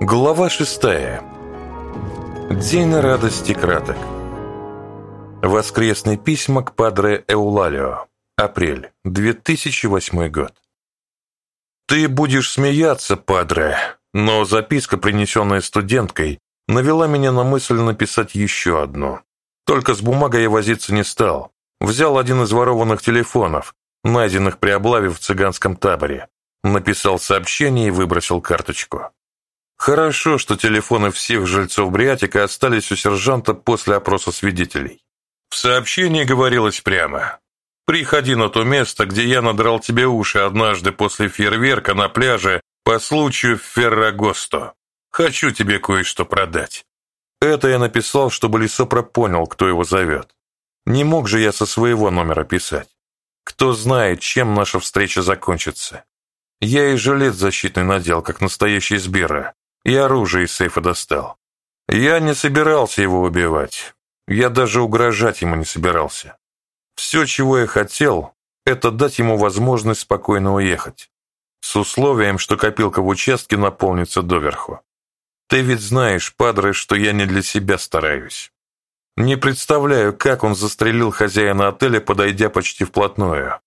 Глава шестая. День радости краток. Воскресные письма к Падре Эулалио. Апрель, 2008 год. Ты будешь смеяться, Падре, но записка, принесенная студенткой, навела меня на мысль написать еще одну. Только с бумагой я возиться не стал. Взял один из ворованных телефонов, найденных при облаве в цыганском таборе. Написал сообщение и выбросил карточку. Хорошо, что телефоны всех жильцов Бриатика остались у сержанта после опроса свидетелей. В сообщении говорилось прямо. «Приходи на то место, где я надрал тебе уши однажды после фейерверка на пляже по случаю Феррагосто. Хочу тебе кое-что продать». Это я написал, чтобы Лисопро понял, кто его зовет. Не мог же я со своего номера писать. Кто знает, чем наша встреча закончится. Я и жилет защитный надел, как настоящий Сбера, и оружие из сейфа достал. Я не собирался его убивать. Я даже угрожать ему не собирался. Все, чего я хотел, это дать ему возможность спокойно уехать. С условием, что копилка в участке наполнится доверху. Ты ведь знаешь, падре, что я не для себя стараюсь. Не представляю, как он застрелил хозяина отеля, подойдя почти вплотную.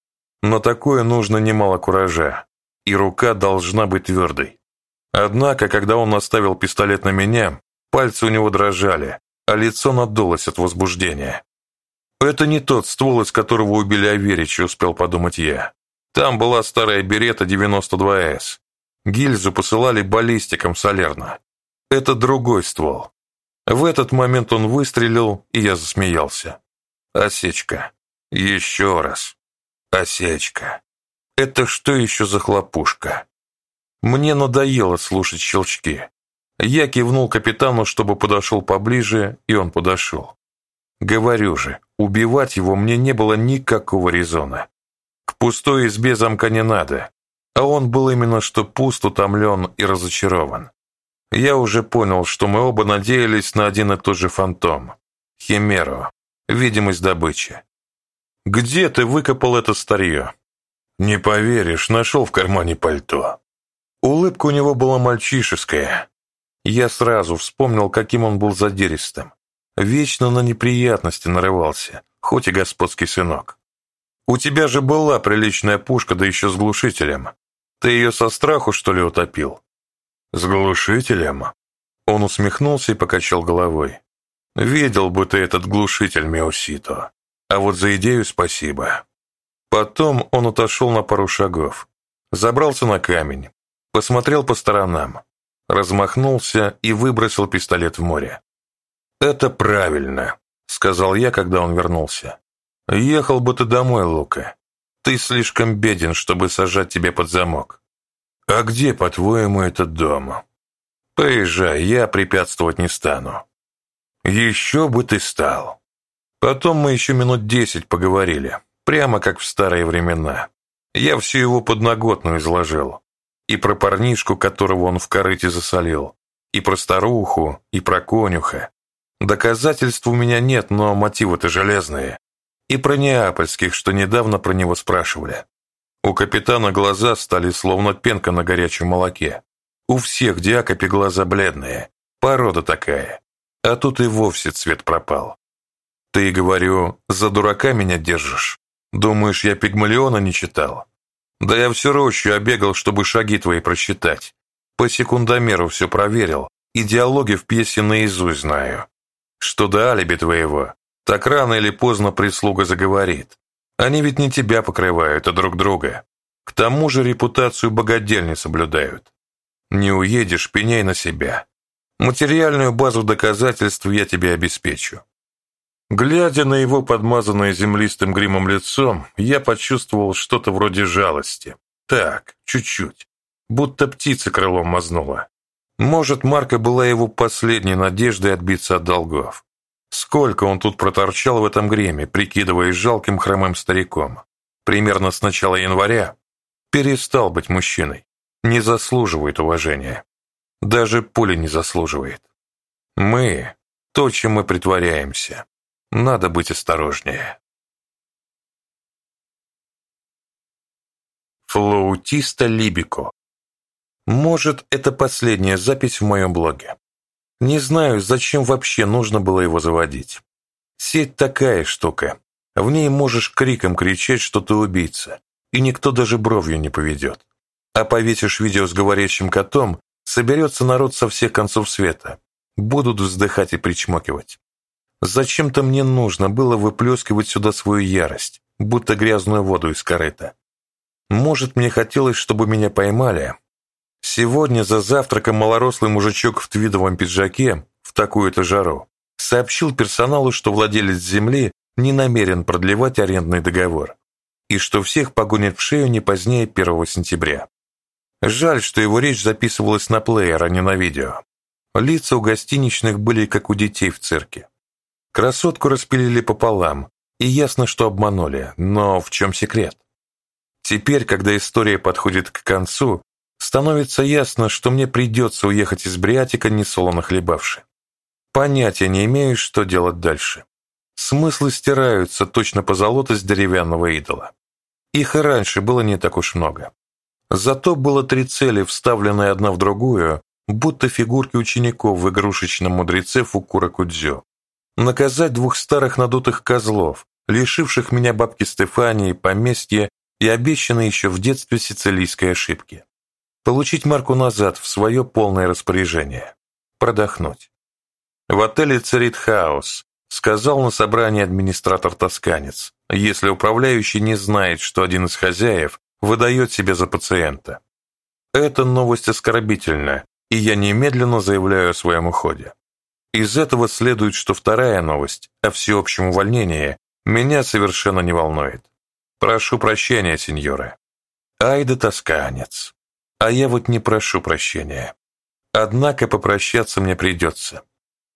Но такое нужно немало куража, и рука должна быть твердой. Однако, когда он наставил пистолет на меня, пальцы у него дрожали, а лицо надулось от возбуждения. Это не тот ствол, из которого убили Аверича, успел подумать я. Там была старая берета 92С. Гильзу посылали баллистиком солерно. Это другой ствол. В этот момент он выстрелил, и я засмеялся. Осечка. Еще раз. Осечка. Это что еще за хлопушка? Мне надоело слушать щелчки. Я кивнул капитану, чтобы подошел поближе, и он подошел. Говорю же, убивать его мне не было никакого резона. К пустой избе замка не надо, а он был именно что пуст, утомлен и разочарован. Я уже понял, что мы оба надеялись на один и тот же фантом. Химеру. Видимость добычи. «Где ты выкопал это старье?» «Не поверишь, нашел в кармане пальто». Улыбка у него была мальчишеская. Я сразу вспомнил, каким он был задиристым. Вечно на неприятности нарывался, хоть и господский сынок. У тебя же была приличная пушка, да еще с глушителем. Ты ее со страху, что ли, утопил? С глушителем? Он усмехнулся и покачал головой. Видел бы ты этот глушитель, Меосито. А вот за идею спасибо. Потом он отошел на пару шагов. Забрался на камень, посмотрел по сторонам, размахнулся и выбросил пистолет в море. «Это правильно», — сказал я, когда он вернулся. «Ехал бы ты домой, Лука. Ты слишком беден, чтобы сажать тебя под замок. А где, по-твоему, этот дом? Поезжай, я препятствовать не стану». «Еще бы ты стал». Потом мы еще минут десять поговорили, прямо как в старые времена. Я всю его подноготную изложил и про парнишку, которого он в корыте засолил, и про старуху, и про конюха. Доказательств у меня нет, но мотивы-то железные. И про неапольских, что недавно про него спрашивали. У капитана глаза стали словно пенка на горячем молоке. У всех диакопи глаза бледные. Порода такая. А тут и вовсе цвет пропал. Ты, говорю, за дурака меня держишь? Думаешь, я Пигмалиона не читал? Да я всю рощу обегал, чтобы шаги твои просчитать. По секундомеру все проверил, и диалоги в пьесе наизусть знаю. Что до алиби твоего, так рано или поздно прислуга заговорит. Они ведь не тебя покрывают, а друг друга. К тому же репутацию богадельни соблюдают. Не уедешь, пеняй на себя. Материальную базу доказательств я тебе обеспечу. Глядя на его подмазанное землистым гримом лицо, я почувствовал что-то вроде жалости. Так, чуть-чуть. Будто птица крылом мазнула. Может, Марка была его последней надеждой отбиться от долгов. Сколько он тут проторчал в этом гриме, прикидываясь жалким хромым стариком. Примерно с начала января перестал быть мужчиной. Не заслуживает уважения. Даже пули не заслуживает. Мы – то, чем мы притворяемся. Надо быть осторожнее. Флоутиста Либико Может, это последняя запись в моем блоге. Не знаю, зачем вообще нужно было его заводить. Сеть такая штука. В ней можешь криком кричать, что ты убийца, и никто даже бровью не поведет. А повесишь видео с говорящим котом, соберется народ со всех концов света. Будут вздыхать и причмокивать. Зачем-то мне нужно было выплескивать сюда свою ярость, будто грязную воду из корыта. Может, мне хотелось, чтобы меня поймали? Сегодня за завтраком малорослый мужичок в твидовом пиджаке, в такую-то жару, сообщил персоналу, что владелец земли не намерен продлевать арендный договор и что всех погонит в шею не позднее 1 сентября. Жаль, что его речь записывалась на плеер, а не на видео. Лица у гостиничных были как у детей в цирке. Красотку распилили пополам, и ясно, что обманули, но в чем секрет? Теперь, когда история подходит к концу, становится ясно, что мне придется уехать из Бриатика, несолоно хлебавши. Понятия не имею, что делать дальше. Смыслы стираются точно по золоту с деревянного идола. Их и раньше было не так уж много. Зато было три цели, вставленные одна в другую, будто фигурки учеников в игрушечном мудреце Фукура Кудзё. Наказать двух старых надутых козлов, лишивших меня бабки Стефании, поместья и обещанной еще в детстве сицилийской ошибки. Получить марку назад в свое полное распоряжение. Продохнуть. В отеле царит хаос, сказал на собрании администратор-тосканец, если управляющий не знает, что один из хозяев выдает себя за пациента. Эта новость оскорбительна, и я немедленно заявляю о своем уходе. Из этого следует, что вторая новость о всеобщем увольнении меня совершенно не волнует. Прошу прощения, сеньоры. Ай да тосканец. А я вот не прошу прощения. Однако попрощаться мне придется.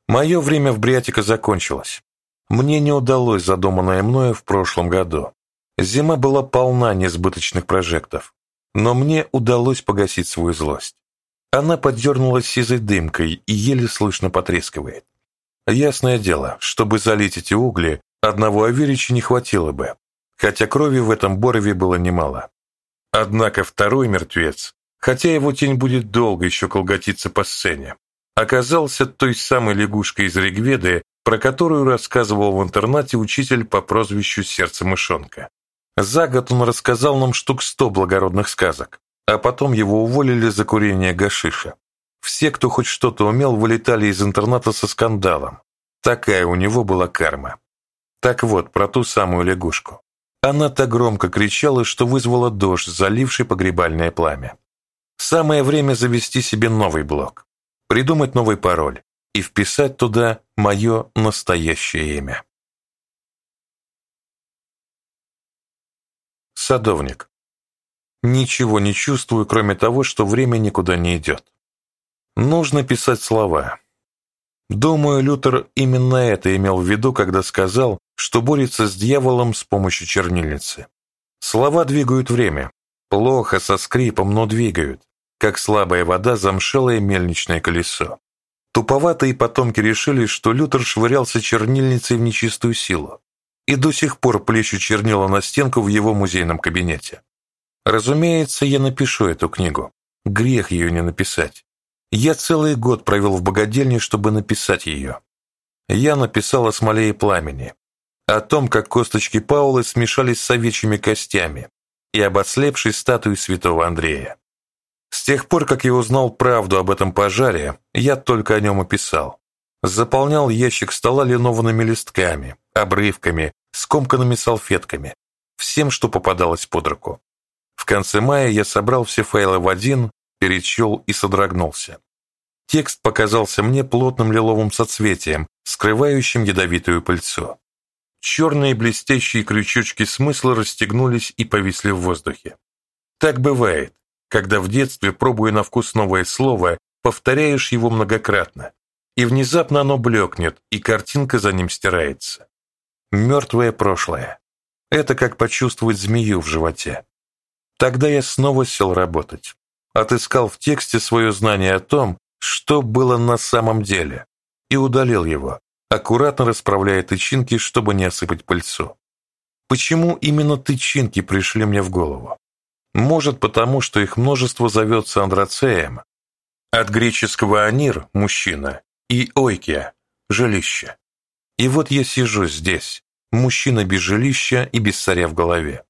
Мое время в Бриатика закончилось. Мне не удалось задуманное мною в прошлом году. Зима была полна несбыточных прожектов, но мне удалось погасить свою злость. Она подернулась сизой дымкой и еле слышно потрескивает. Ясное дело, чтобы залить эти угли, одного Аверича не хватило бы, хотя крови в этом борове было немало. Однако второй мертвец, хотя его тень будет долго еще колготиться по сцене, оказался той самой лягушкой из Ригведы, про которую рассказывал в интернате учитель по прозвищу Сердце Мышонка. За год он рассказал нам штук сто благородных сказок, а потом его уволили за курение гашиша. Все, кто хоть что-то умел, вылетали из интерната со скандалом. Такая у него была карма. Так вот, про ту самую лягушку. Она так громко кричала, что вызвала дождь, заливший погребальное пламя. Самое время завести себе новый блок, придумать новый пароль и вписать туда мое настоящее имя. Садовник. Ничего не чувствую, кроме того, что время никуда не идет. Нужно писать слова. Думаю, Лютер именно это имел в виду, когда сказал, что борется с дьяволом с помощью чернильницы. Слова двигают время. Плохо, со скрипом, но двигают, как слабая вода замшелое мельничное колесо. Туповатые потомки решили, что Лютер швырялся чернильницей в нечистую силу, и до сих пор плещут чернила на стенку в его музейном кабинете. Разумеется, я напишу эту книгу. Грех ее не написать. Я целый год провел в богадельне, чтобы написать ее. Я написал о смоле и пламени, о том, как косточки Паулы смешались с овечьими костями и об ослепшей статуе святого Андрея. С тех пор, как я узнал правду об этом пожаре, я только о нем и писал. Заполнял ящик стола линованными листками, обрывками, скомканными салфетками, всем, что попадалось под руку. В конце мая я собрал все файлы в один, перечел и содрогнулся. Текст показался мне плотным лиловым соцветием, скрывающим ядовитую пыльцу. Черные блестящие крючочки смысла расстегнулись и повисли в воздухе. Так бывает, когда в детстве, пробуя на вкус новое слово, повторяешь его многократно, и внезапно оно блекнет, и картинка за ним стирается. Мертвое прошлое. Это как почувствовать змею в животе. Тогда я снова сел работать. Отыскал в тексте свое знание о том, что было на самом деле, и удалил его, аккуратно расправляя тычинки, чтобы не осыпать пыльцу. Почему именно тычинки пришли мне в голову? Может, потому, что их множество зовется андрацеем. От греческого «анир» – мужчина, и «ойкия» – жилище. И вот я сижу здесь, мужчина без жилища и без царя в голове,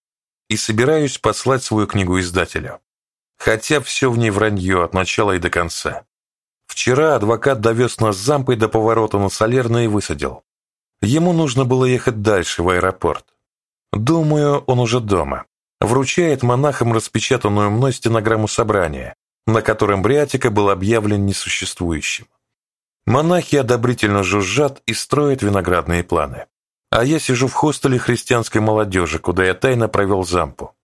и собираюсь послать свою книгу издателю. Хотя все в ней вранье от начала и до конца. Вчера адвокат довез нас зампой до поворота на Солерно и высадил. Ему нужно было ехать дальше, в аэропорт. Думаю, он уже дома. Вручает монахам распечатанную мной стенограмму собрания, на котором Бриатика был объявлен несуществующим. Монахи одобрительно жужжат и строят виноградные планы. А я сижу в хостеле христианской молодежи, куда я тайно провел зампу.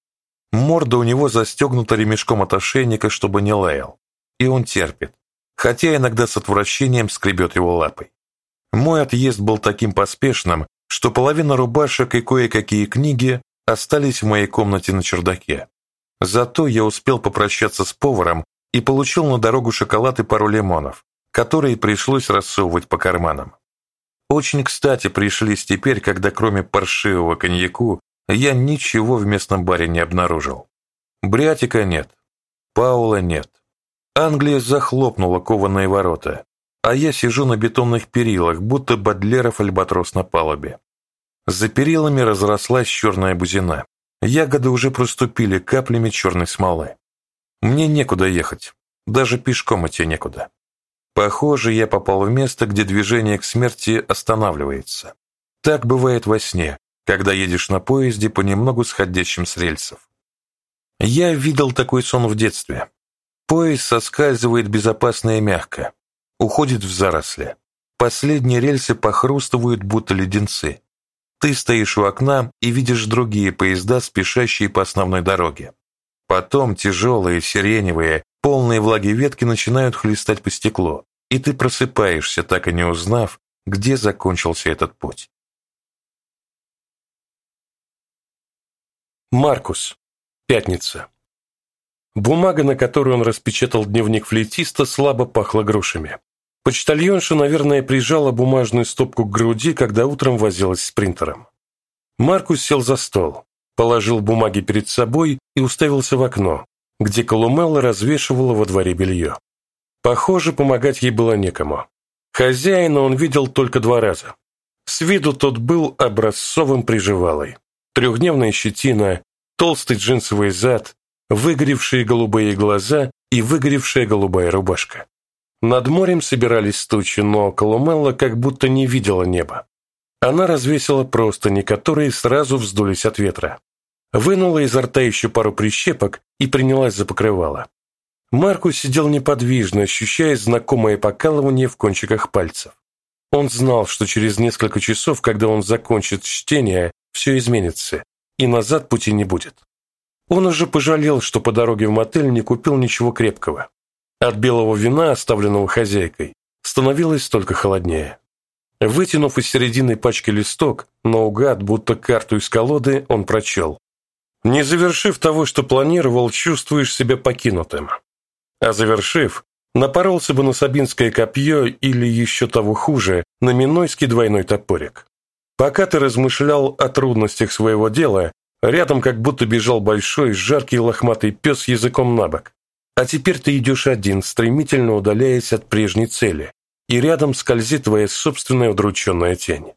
Морда у него застегнута ремешком от ошейника, чтобы не лаял. И он терпит, хотя иногда с отвращением скребет его лапой. Мой отъезд был таким поспешным, что половина рубашек и кое-какие книги остались в моей комнате на чердаке. Зато я успел попрощаться с поваром и получил на дорогу шоколад и пару лимонов, которые пришлось рассовывать по карманам. Очень кстати пришлись теперь, когда кроме паршивого коньяку я ничего в местном баре не обнаружил. Брятика нет, Паула нет. Англия захлопнула кованые ворота, а я сижу на бетонных перилах, будто Бадлеров альбатрос на палубе. За перилами разрослась черная бузина. Ягоды уже проступили каплями черной смолы. Мне некуда ехать, даже пешком идти некуда. Похоже, я попал в место, где движение к смерти останавливается. Так бывает во сне, когда едешь на поезде понемногу сходящим с рельсов. Я видел такой сон в детстве. Поезд соскальзывает безопасно и мягко, уходит в заросли. Последние рельсы похрустывают, будто леденцы. Ты стоишь у окна и видишь другие поезда, спешащие по основной дороге. Потом тяжелые, сиреневые, полные влаги ветки начинают хлестать по стеклу, и ты просыпаешься, так и не узнав, где закончился этот путь. Маркус. Пятница. Бумага, на которой он распечатал дневник флейтиста, слабо пахла грушами. Почтальонша, наверное, прижала бумажную стопку к груди, когда утром возилась с принтером. Маркус сел за стол, положил бумаги перед собой и уставился в окно, где Колумелла развешивала во дворе белье. Похоже, помогать ей было некому. Хозяина он видел только два раза. С виду тот был образцовым приживалой. Трехдневная щетина, толстый джинсовый зад, выгоревшие голубые глаза и выгоревшая голубая рубашка. Над морем собирались тучи, но Колумелла как будто не видела неба. Она развесила простыни, которые сразу вздулись от ветра. Вынула изо рта еще пару прищепок и принялась за покрывало. Маркус сидел неподвижно, ощущая знакомое покалывание в кончиках пальцев. Он знал, что через несколько часов, когда он закончит чтение, все изменится, и назад пути не будет. Он уже пожалел, что по дороге в мотель не купил ничего крепкого. От белого вина, оставленного хозяйкой, становилось только холоднее. Вытянув из середины пачки листок, наугад, будто карту из колоды, он прочел. «Не завершив того, что планировал, чувствуешь себя покинутым. А завершив, напоролся бы на сабинское копье или еще того хуже, на минойский двойной топорик. Пока ты размышлял о трудностях своего дела, рядом как будто бежал большой, жаркий лохматый пес языком на бок. А теперь ты идешь один, стремительно удаляясь от прежней цели, и рядом скользит твоя собственная удрученная тень.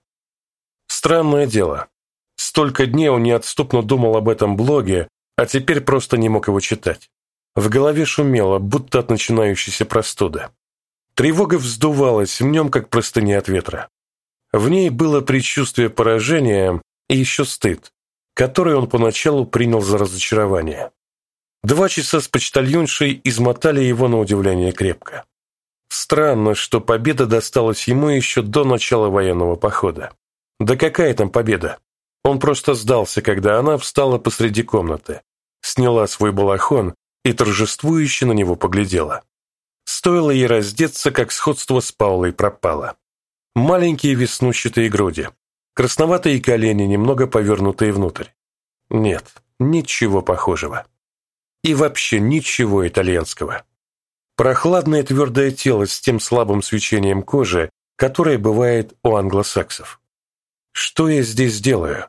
Странное дело. Столько дней он неотступно думал об этом блоге, а теперь просто не мог его читать. В голове шумело, будто от начинающейся простуды. Тревога вздувалась в нем, как простыня от ветра. В ней было предчувствие поражения и еще стыд, который он поначалу принял за разочарование. Два часа с почтальоншей измотали его на удивление крепко. Странно, что победа досталась ему еще до начала военного похода. Да какая там победа? Он просто сдался, когда она встала посреди комнаты, сняла свой балахон и торжествующе на него поглядела. Стоило ей раздеться, как сходство с Паулой пропало. Маленькие веснущатые груди, красноватые колени, немного повернутые внутрь. Нет, ничего похожего. И вообще ничего итальянского. Прохладное твердое тело с тем слабым свечением кожи, которое бывает у англосаксов. Что я здесь делаю?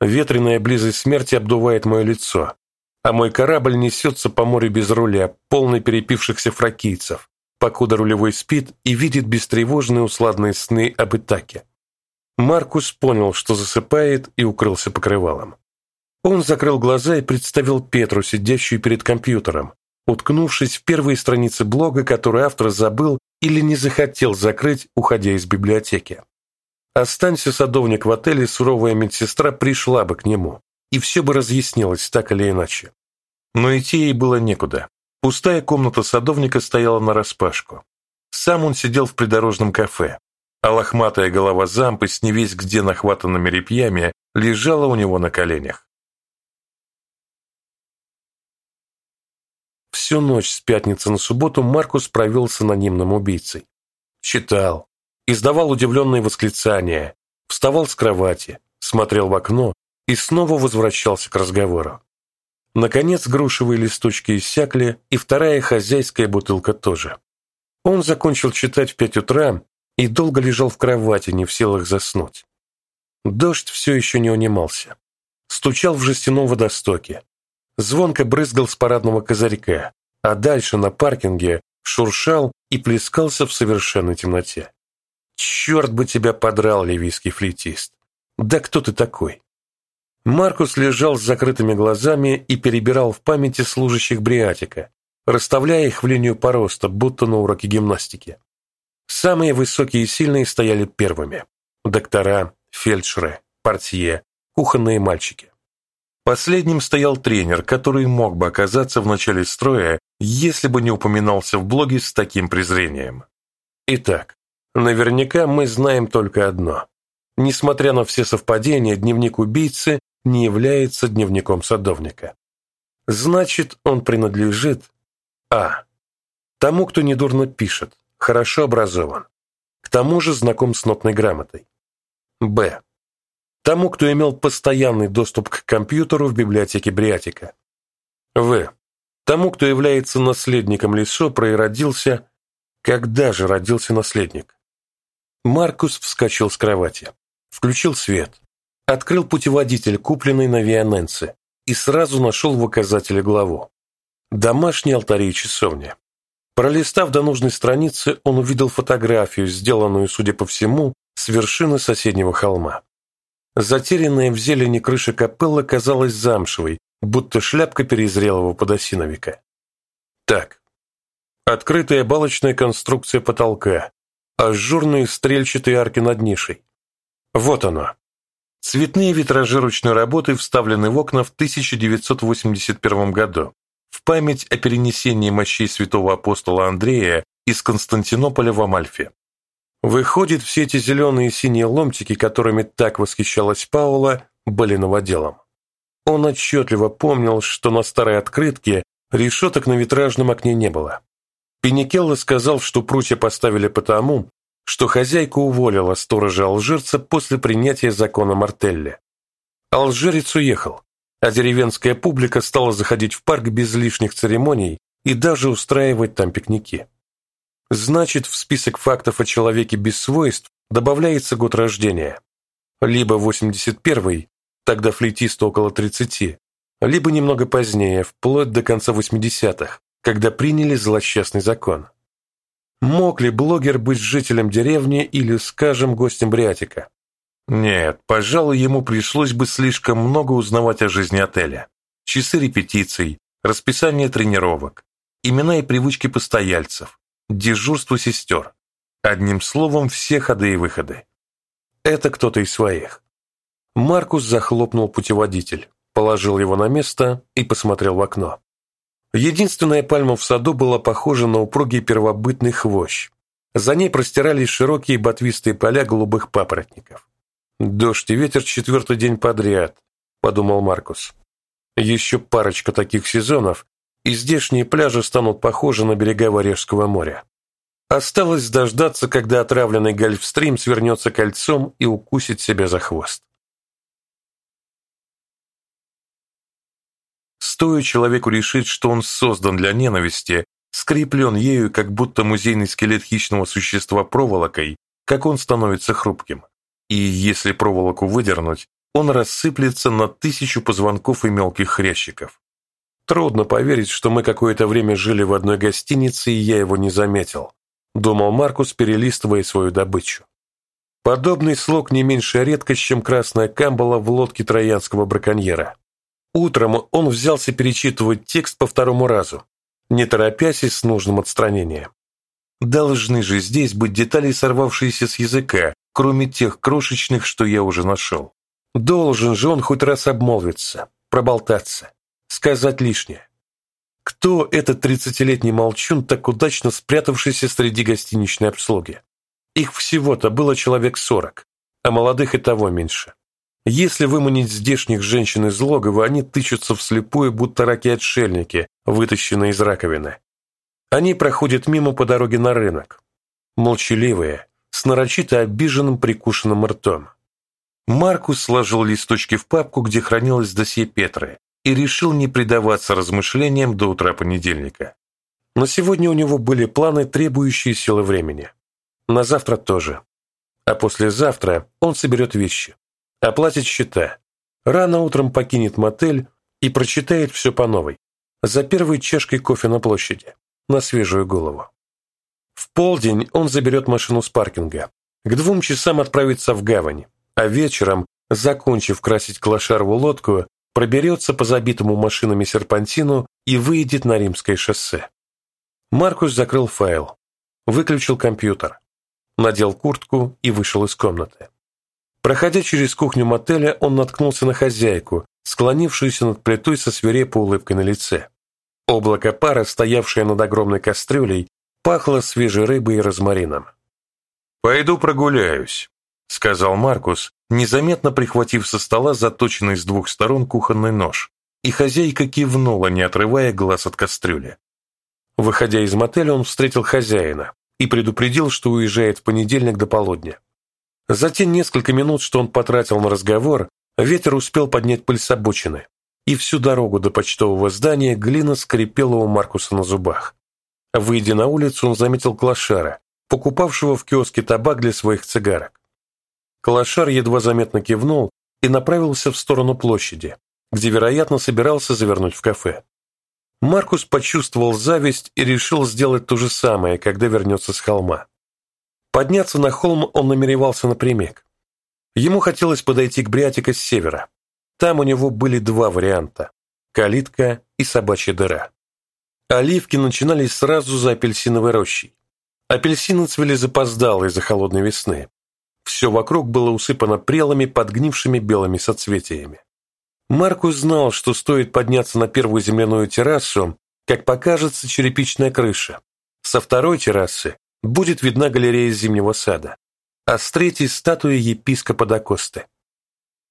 Ветреная близость смерти обдувает мое лицо. А мой корабль несется по морю без руля, полный перепившихся фракийцев, покуда рулевой спит и видит бестревожные усладные сны об Итаке. Маркус понял, что засыпает, и укрылся покрывалом. Он закрыл глаза и представил Петру, сидящую перед компьютером, уткнувшись в первые страницы блога, который автор забыл или не захотел закрыть, уходя из библиотеки. Останься садовник в отеле, суровая медсестра пришла бы к нему, и все бы разъяснилось так или иначе. Но идти ей было некуда. Пустая комната садовника стояла нараспашку. Сам он сидел в придорожном кафе, а лохматая голова зампы с невесть где нахватанными репьями лежала у него на коленях. Всю ночь с пятницы на субботу Маркус провел с анонимным убийцей. Читал, издавал удивленные восклицания, вставал с кровати, смотрел в окно и снова возвращался к разговору. Наконец грушевые листочки иссякли, и вторая хозяйская бутылка тоже. Он закончил читать в пять утра и долго лежал в кровати, не в силах заснуть. Дождь все еще не унимался. Стучал в жестяном водостоке. Звонко брызгал с парадного козырька, а дальше на паркинге шуршал и плескался в совершенной темноте. «Черт бы тебя подрал, ливийский флейтист! Да кто ты такой?» Маркус лежал с закрытыми глазами и перебирал в памяти служащих Бриатика, расставляя их в линию пороста, будто на уроке гимнастики. Самые высокие и сильные стояли первыми. Доктора, фельдшеры, портье, кухонные мальчики. Последним стоял тренер, который мог бы оказаться в начале строя, если бы не упоминался в блоге с таким презрением. Итак, наверняка мы знаем только одно. Несмотря на все совпадения, дневник убийцы не является дневником садовника. Значит, он принадлежит А. Тому, кто недурно пишет, хорошо образован, к тому же знаком с нотной грамотой. Б. Тому, кто имел постоянный доступ к компьютеру в библиотеке Бриатика. В. Тому, кто является наследником Лесопра и родился... Когда же родился наследник? Маркус вскочил с кровати, включил свет, Открыл путеводитель, купленный на Вианенце, и сразу нашел в указателе главу. Домашние алтари и часовня. Пролистав до нужной страницы, он увидел фотографию, сделанную, судя по всему, с вершины соседнего холма. Затерянная в зелени крыша капеллы казалась замшевой, будто шляпка перезрелого подосиновика. Так, открытая балочная конструкция потолка, ажурные стрельчатые арки над нишей. Вот оно. Цветные витражи ручной работы вставлены в окна в 1981 году в память о перенесении мощей святого апостола Андрея из Константинополя в Амальфи. Выходит, все эти зеленые и синие ломтики, которыми так восхищалась Паула, были новоделом. Он отчетливо помнил, что на старой открытке решеток на витражном окне не было. Пеникелло сказал, что прутья поставили потому, что хозяйка уволила сторожа-алжирца после принятия закона Мартелли. Алжирец уехал, а деревенская публика стала заходить в парк без лишних церемоний и даже устраивать там пикники. Значит, в список фактов о человеке без свойств добавляется год рождения. Либо 81-й, тогда флейтисту около 30, либо немного позднее, вплоть до конца 80-х, когда приняли злосчастный закон. Мог ли блогер быть жителем деревни или, скажем, гостем Бриатика? Нет, пожалуй, ему пришлось бы слишком много узнавать о жизни отеля. Часы репетиций, расписание тренировок, имена и привычки постояльцев, дежурство сестер. Одним словом, все ходы и выходы. Это кто-то из своих. Маркус захлопнул путеводитель, положил его на место и посмотрел в окно. Единственная пальма в саду была похожа на упругий первобытный хвощ. За ней простирались широкие ботвистые поля голубых папоротников. «Дождь и ветер четвертый день подряд», — подумал Маркус. «Еще парочка таких сезонов, и здешние пляжи станут похожи на берега Варежского моря. Осталось дождаться, когда отравленный гольфстрим свернется кольцом и укусит себя за хвост. Стоит человеку решить, что он создан для ненависти, скреплен ею, как будто музейный скелет хищного существа проволокой, как он становится хрупким. И если проволоку выдернуть, он рассыплется на тысячу позвонков и мелких хрящиков. Трудно поверить, что мы какое-то время жили в одной гостинице, и я его не заметил, думал Маркус, перелистывая свою добычу. Подобный слог не меньшая редкость, чем красная камбала в лодке троянского браконьера. Утром он взялся перечитывать текст по второму разу, не торопясь и с нужным отстранением. Должны же здесь быть детали, сорвавшиеся с языка, кроме тех крошечных, что я уже нашел. Должен же он хоть раз обмолвиться, проболтаться, сказать лишнее. Кто этот тридцатилетний молчун, так удачно спрятавшийся среди гостиничной обслуги? Их всего-то было человек сорок, а молодых и того меньше. Если выманить здешних женщин из логова, они тычутся вслепую, будто раки-отшельники, вытащенные из раковины. Они проходят мимо по дороге на рынок. Молчаливые, с нарочито обиженным прикушенным ртом. Маркус сложил листочки в папку, где хранилось досье Петры, и решил не предаваться размышлениям до утра понедельника. Но сегодня у него были планы, требующие силы времени. На завтра тоже. А послезавтра он соберет вещи, оплатит счета, рано утром покинет мотель и прочитает все по новой, за первой чашкой кофе на площади, на свежую голову. В полдень он заберет машину с паркинга, к двум часам отправится в гавань, а вечером, закончив красить клошарову лодку, проберется по забитому машинами серпантину и выйдет на Римское шоссе. Маркус закрыл файл, выключил компьютер, надел куртку и вышел из комнаты. Проходя через кухню мотеля, он наткнулся на хозяйку, склонившуюся над плитой со свирепой улыбкой на лице. Облако пара, стоявшее над огромной кастрюлей, пахло свежей рыбой и розмарином. «Пойду прогуляюсь», — сказал Маркус, незаметно прихватив со стола заточенный с двух сторон кухонный нож, и хозяйка кивнула, не отрывая глаз от кастрюли. Выходя из мотеля, он встретил хозяина, и предупредил, что уезжает в понедельник до полудня. За те несколько минут, что он потратил на разговор, ветер успел поднять пыль с обочины, и всю дорогу до почтового здания глина скрипела у Маркуса на зубах. Выйдя на улицу, он заметил клошара, покупавшего в киоске табак для своих цигарок. Клошар едва заметно кивнул и направился в сторону площади, где, вероятно, собирался завернуть в кафе. Маркус почувствовал зависть и решил сделать то же самое, когда вернется с холма. Подняться на холм он намеревался напрямик. Ему хотелось подойти к Бриатика с севера. Там у него были два варианта – калитка и собачья дыра. Оливки начинались сразу за апельсиновой рощей. Апельсины цвели запоздало из-за холодной весны. Все вокруг было усыпано прелыми, подгнившими белыми соцветиями. Маркус знал, что стоит подняться на первую земляную террасу, как покажется черепичная крыша. Со второй террасы будет видна галерея зимнего сада, а с третьей – статуя епископа Дакосты.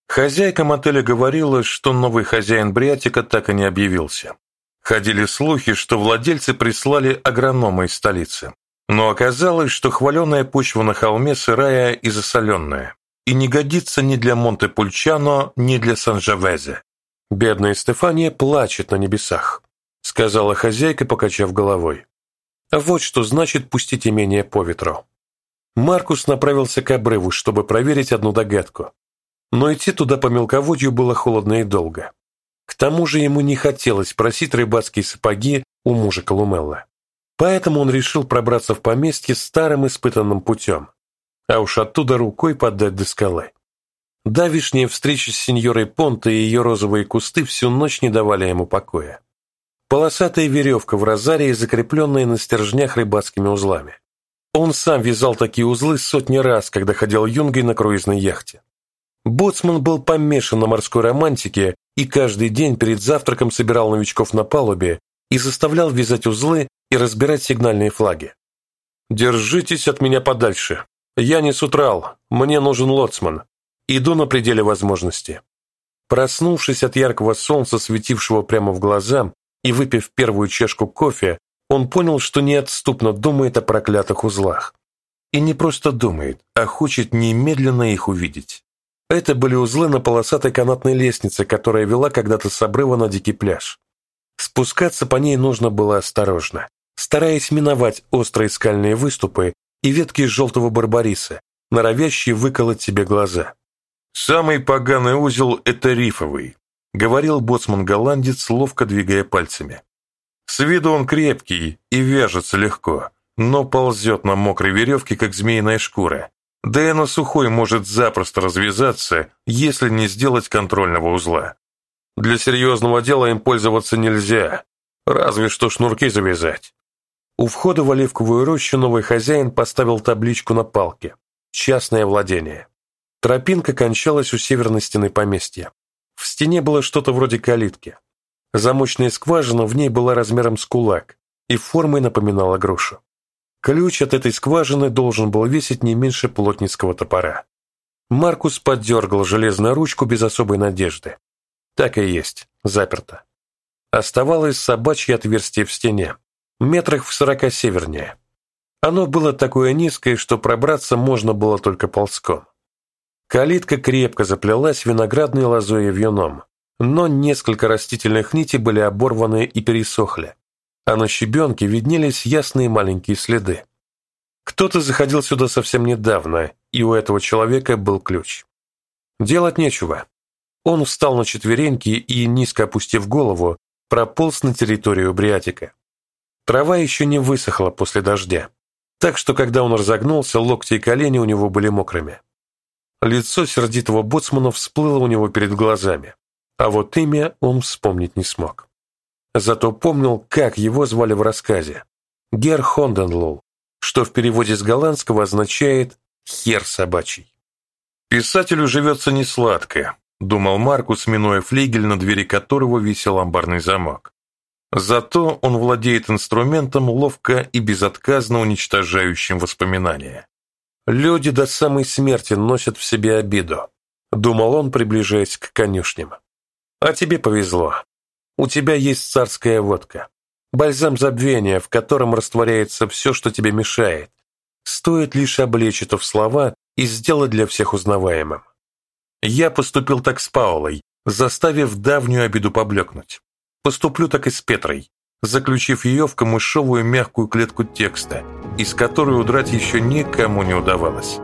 Хозяйка мотеля говорила, что новый хозяин Бриатика так и не объявился. Ходили слухи, что владельцы прислали агронома из столицы. Но оказалось, что хваленая почва на холме сырая и засоленная и не годится ни для Монте-Пульчано, ни для Сан-Жавезе. Бедная Стефания плачет на небесах, сказала хозяйка, покачав головой. Вот что значит пустить имение по ветру. Маркус направился к обрыву, чтобы проверить одну догадку. Но идти туда по мелководью было холодно и долго. К тому же ему не хотелось просить рыбацкие сапоги у мужа Колумелла. Поэтому он решил пробраться в поместье старым испытанным путем, а уж оттуда рукой подать до скалы. Давишняя встреча с сеньорой Понте и ее розовые кусты всю ночь не давали ему покоя. Полосатая веревка в розарии, закрепленная на стержнях рыбацкими узлами. Он сам вязал такие узлы сотни раз, когда ходил юнгой на круизной яхте. Боцман был помешан на морской романтике и каждый день перед завтраком собирал новичков на палубе и заставлял вязать узлы и разбирать сигнальные флаги. «Держитесь от меня подальше», «Я не сутрал, мне нужен лоцман. Иду на пределе возможности». Проснувшись от яркого солнца, светившего прямо в глаза, и выпив первую чашку кофе, он понял, что неотступно думает о проклятых узлах. И не просто думает, а хочет немедленно их увидеть. Это были узлы на полосатой канатной лестнице, которая вела когда-то с обрыва на дикий пляж. Спускаться по ней нужно было осторожно, стараясь миновать острые скальные выступы и ветки желтого барбариса, норовящие выколоть себе глаза. Самый поганый узел – это рифовый. — говорил боцман-голландец, ловко двигая пальцами. «С виду он крепкий и вяжется легко, но ползет на мокрой веревке, как змеиная шкура. Да и на сухой может запросто развязаться, если не сделать контрольного узла. Для серьезного дела им пользоваться нельзя, разве что шнурки завязать». У входа в оливковую рощу новый хозяин поставил табличку на палке «Частное владение». Тропинка кончалась у северной стены поместья. В стене было что-то вроде калитки. Замочная скважина в ней была размером с кулак и формой напоминала грушу. Ключ от этой скважины должен был весить не меньше плотницкого топора. Маркус поддергал железную ручку без особой надежды. Так и есть, заперто. Оставалось собачье отверстие в стене, метрах в сорока севернее. Оно было такое низкое, что пробраться можно было только ползком. Калитка крепко заплелась виноградной лозой и вьюном, но несколько растительных нитей были оборваны и пересохли, а на щебенке виднелись ясные маленькие следы. Кто-то заходил сюда совсем недавно, и у этого человека был ключ. Делать нечего. Он встал на четвереньки и, низко опустив голову, прополз на территорию Бриатика. Трава еще не высохла после дождя, так что, когда он разогнулся, локти и колени у него были мокрыми. Лицо сердитого боцмана всплыло у него перед глазами, а вот имя он вспомнить не смог. Зато помнил, как его звали в рассказе. Гер Хонденлоу, что в переводе с голландского означает «хер собачий». «Писателю живется несладко», — думал Маркус, минуя флигель, на двери которого висел амбарный замок. Зато он владеет инструментом, ловко и безотказно уничтожающим воспоминания. Люди до самой смерти носят в себе обиду, думал он, приближаясь к конюшням. А тебе повезло. У тебя есть царская водка. Бальзам забвения, в котором растворяется все, что тебе мешает. Стоит лишь облечь это в слова и сделать для всех узнаваемым. Я поступил так с Паулой, заставив давнюю обиду поблекнуть. Поступлю так и с Петрой, заключив ее в камышовую мягкую клетку текста, из которой удрать еще никому не удавалось.